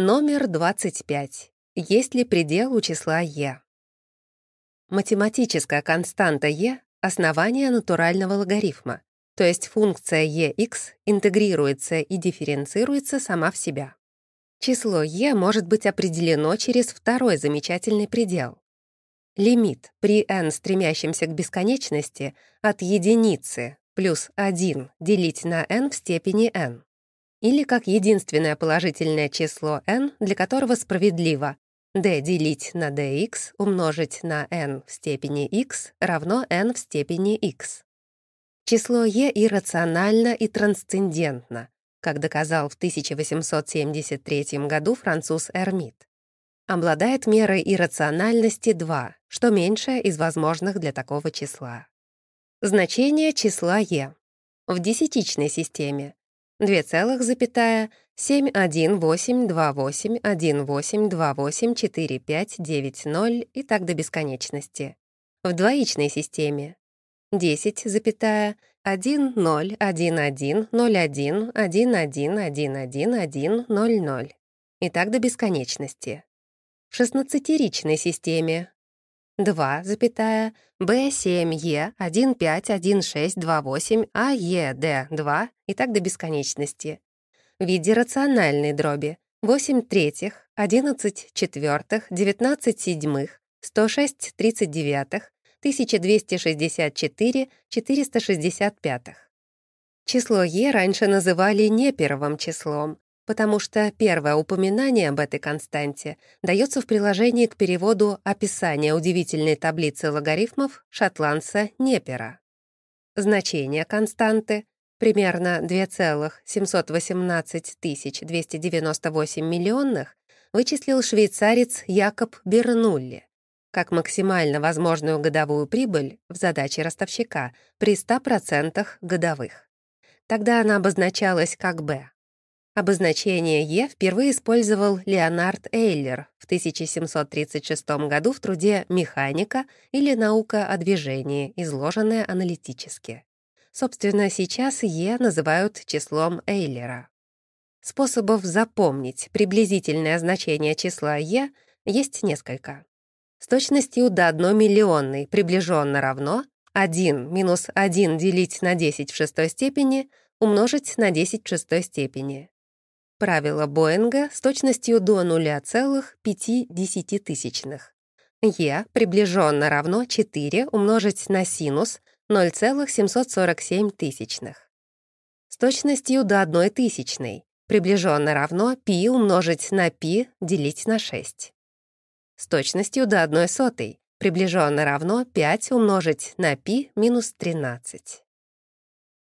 Номер 25. Есть ли предел у числа e? Математическая константа e — основание натурального логарифма, то есть функция ex интегрируется и дифференцируется сама в себя. Число e может быть определено через второй замечательный предел. Лимит при n стремящемся к бесконечности от единицы плюс 1 делить на n в степени n или как единственное положительное число n, для которого справедливо d делить на dx умножить на n в степени x равно n в степени x. Число e иррационально и трансцендентно, как доказал в 1873 году француз Эрмит. Обладает мерой иррациональности 2, что меньшее из возможных для такого числа. Значение числа e. В десятичной системе 2,7182818284590 и так до бесконечности. В двоичной системе 10,11110111111100 и так до бесконечности. В шестнадцатеричной системе 2,B7E151628AED2 и так до бесконечности. В виде рациональной дроби 8 третьих, 11 четвертых, 19 седьмых, 106 тридцать девятых, 1264 465. Число Е раньше называли не первым числом, потому что первое упоминание об этой константе дается в приложении к переводу описания удивительной таблицы логарифмов шотландца Непера. Значение константы примерно 2,718 298 миллионных вычислил швейцарец Якоб Бернулли как максимально возможную годовую прибыль в задаче ростовщика при 100% годовых. Тогда она обозначалась как «Б». Обозначение «Е» впервые использовал Леонард Эйлер в 1736 году в труде «Механика» или «Наука о движении», изложенная аналитически. Собственно, сейчас «Е» называют числом Эйлера. Способов запомнить приблизительное значение числа «Е» есть несколько. С точностью до 1 миллионной приближенно равно 1 минус 1 делить на 10 в шестой степени умножить на 10 в шестой степени. Правило Боинга с точностью до 0,5 десятитысячных. Е приближенно равно 4 умножить на синус 0,747 тысячных. С точностью до 1 тысячной приближенно равно π умножить на π делить на 6. С точностью до 1 сотой приближенно равно 5 умножить на π минус 13.